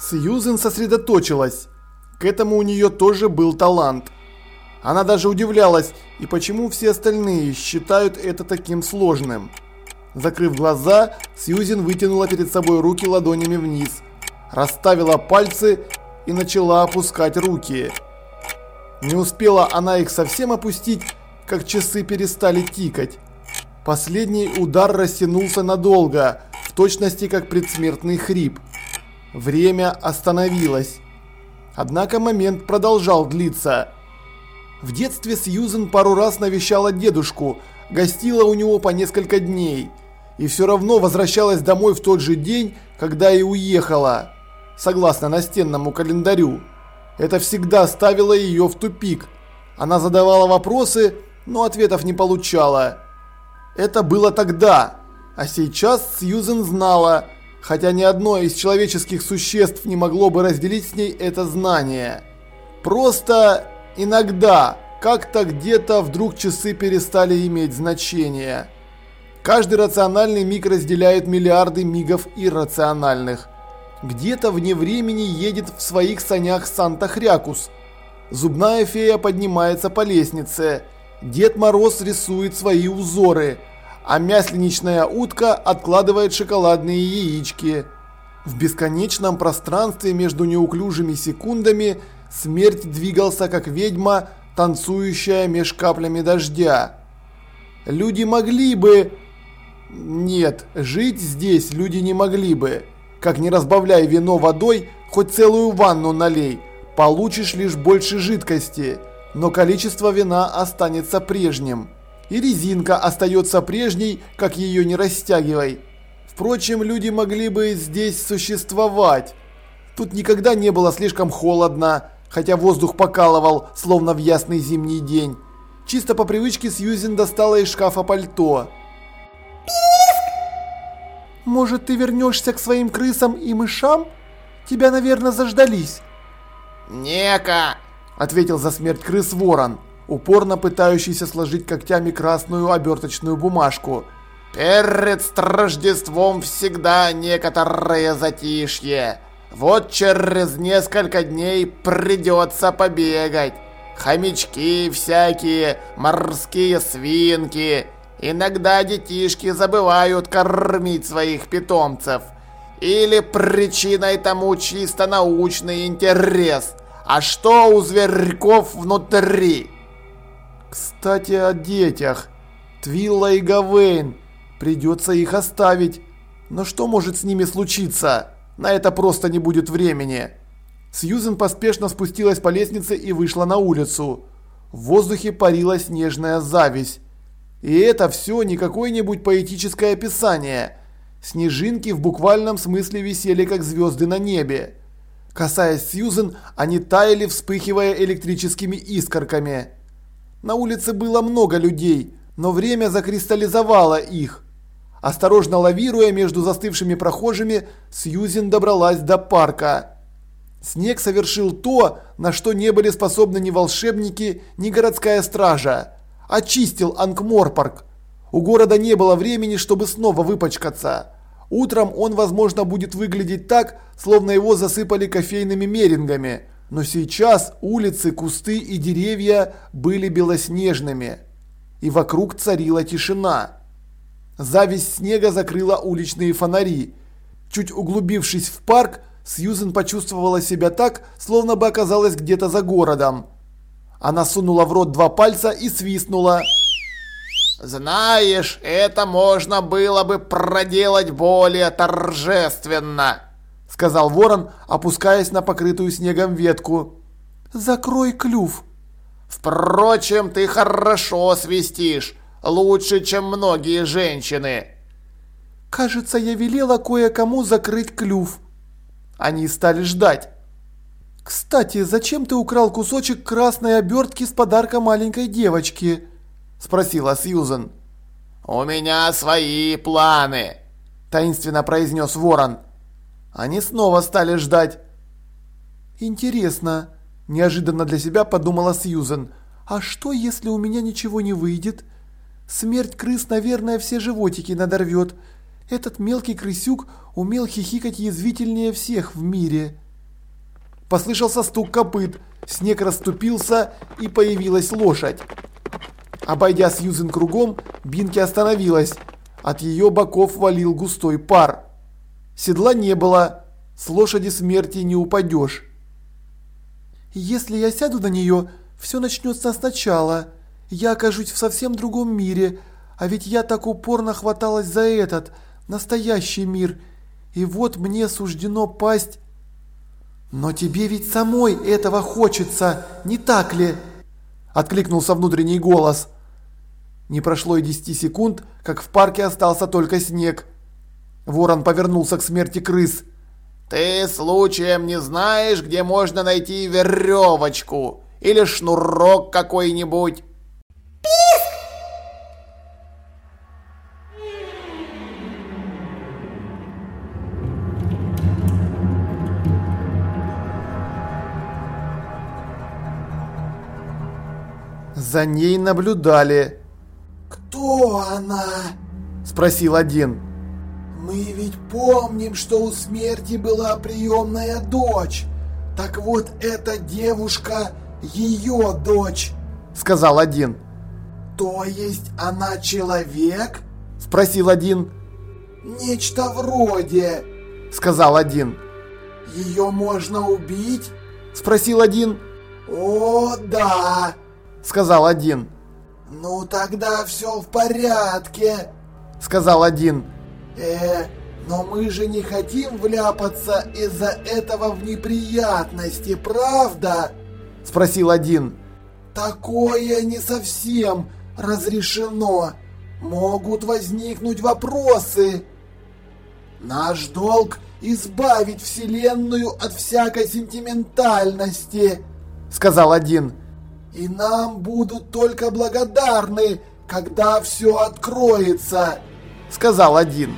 Сьюзен сосредоточилась. К этому у нее тоже был талант. Она даже удивлялась, и почему все остальные считают это таким сложным. Закрыв глаза, Сьюзен вытянула перед собой руки ладонями вниз, расставила пальцы и начала опускать руки. Не успела она их совсем опустить, как часы перестали тикать. Последний удар растянулся надолго, в точности как предсмертный хрип. Время остановилось. Однако момент продолжал длиться. В детстве Сьюзен пару раз навещала дедушку, гостила у него по несколько дней. И все равно возвращалась домой в тот же день, когда и уехала. Согласно настенному календарю. Это всегда ставило ее в тупик. Она задавала вопросы, но ответов не получала. Это было тогда. А сейчас Сьюзен знала, хотя ни одно из человеческих существ не могло бы разделить с ней это знание. Просто иногда, как-то где-то вдруг часы перестали иметь значение. Каждый рациональный миг разделяет миллиарды мигов иррациональных. Где-то вне времени едет в своих санях Санта-Хрякус. Зубная фея поднимается по лестнице. Дед Мороз рисует свои узоры – а мясленичная утка откладывает шоколадные яички. В бесконечном пространстве между неуклюжими секундами смерть двигался как ведьма, танцующая меж каплями дождя. Люди могли бы... Нет, жить здесь люди не могли бы. Как не разбавляй вино водой, хоть целую ванну налей, получишь лишь больше жидкости, но количество вина останется прежним и резинка остается прежней, как ее не растягивай. Впрочем, люди могли бы здесь существовать. Тут никогда не было слишком холодно, хотя воздух покалывал, словно в ясный зимний день. Чисто по привычке Сьюзен достала из шкафа пальто. «Может, ты вернешься к своим крысам и мышам? Тебя, наверное, заждались». «Нека!» – ответил за смерть крыс ворон упорно пытающийся сложить когтями красную оберточную бумажку. «Перед Рождеством всегда некоторое затишье. Вот через несколько дней придется побегать. Хомячки всякие, морские свинки. Иногда детишки забывают кормить своих питомцев. Или причиной тому чисто научный интерес. А что у зверьков внутри?» Кстати, о детях. Твилла и Гавейн. Придется их оставить. Но что может с ними случиться? На это просто не будет времени. Сьюзен поспешно спустилась по лестнице и вышла на улицу. В воздухе парила снежная зависть. И это все не какое-нибудь поэтическое описание. Снежинки в буквальном смысле висели как звезды на небе. Касаясь Сьюзен, они таяли, вспыхивая электрическими искорками. На улице было много людей, но время закристаллизовало их. Осторожно лавируя между застывшими прохожими, Сьюзен добралась до парка. Снег совершил то, на что не были способны ни волшебники, ни городская стража. Очистил Анкморпарк. У города не было времени, чтобы снова выпачкаться. Утром он, возможно, будет выглядеть так, словно его засыпали кофейными мерингами – но сейчас улицы, кусты и деревья были белоснежными, и вокруг царила тишина. Зависть снега закрыла уличные фонари. Чуть углубившись в парк, Сьюзен почувствовала себя так, словно бы оказалась где-то за городом. Она сунула в рот два пальца и свистнула. «Знаешь, это можно было бы проделать более торжественно!» Сказал ворон, опускаясь на покрытую снегом ветку. «Закрой клюв!» «Впрочем, ты хорошо свистишь, лучше, чем многие женщины!» «Кажется, я велела кое-кому закрыть клюв». Они стали ждать. «Кстати, зачем ты украл кусочек красной обертки с подарка маленькой девочки?» – спросила Сьюзен. «У меня свои планы», – таинственно произнес ворон. Они снова стали ждать. «Интересно», – неожиданно для себя подумала Сьюзен. «А что, если у меня ничего не выйдет? Смерть крыс, наверное, все животики надорвет. Этот мелкий крысюк умел хихикать язвительнее всех в мире». Послышался стук копыт, снег расступился и появилась лошадь. Обойдя Сьюзен кругом, Бинки остановилась. От ее боков валил густой пар. Седла не было, с лошади смерти не упадешь. «Если я сяду на нее, все начнется сначала. Я окажусь в совсем другом мире, а ведь я так упорно хваталась за этот, настоящий мир. И вот мне суждено пасть «Но тебе ведь самой этого хочется, не так ли?» Откликнулся внутренний голос. Не прошло и десяти секунд, как в парке остался только снег. Ворон повернулся к смерти крыс. «Ты случаем не знаешь, где можно найти веревочку? Или шнурок какой-нибудь?» За ней наблюдали. «Кто она?» – спросил один. «Мы ведь помним, что у смерти была приемная дочь. Так вот, эта девушка – ее дочь», – сказал один. «То есть она человек?» – спросил один. «Нечто вроде», – сказал один. «Ее можно убить?» – спросил один. «О, да!» сказал один. «Ну тогда все в порядке», сказал один. «Э, но мы же не хотим вляпаться из-за этого в неприятности, правда?» Спросил один. «Такое не совсем разрешено. Могут возникнуть вопросы. Наш долг избавить Вселенную от всякой сентиментальности», сказал один и нам будут только благодарны, когда все откроется», — сказал один.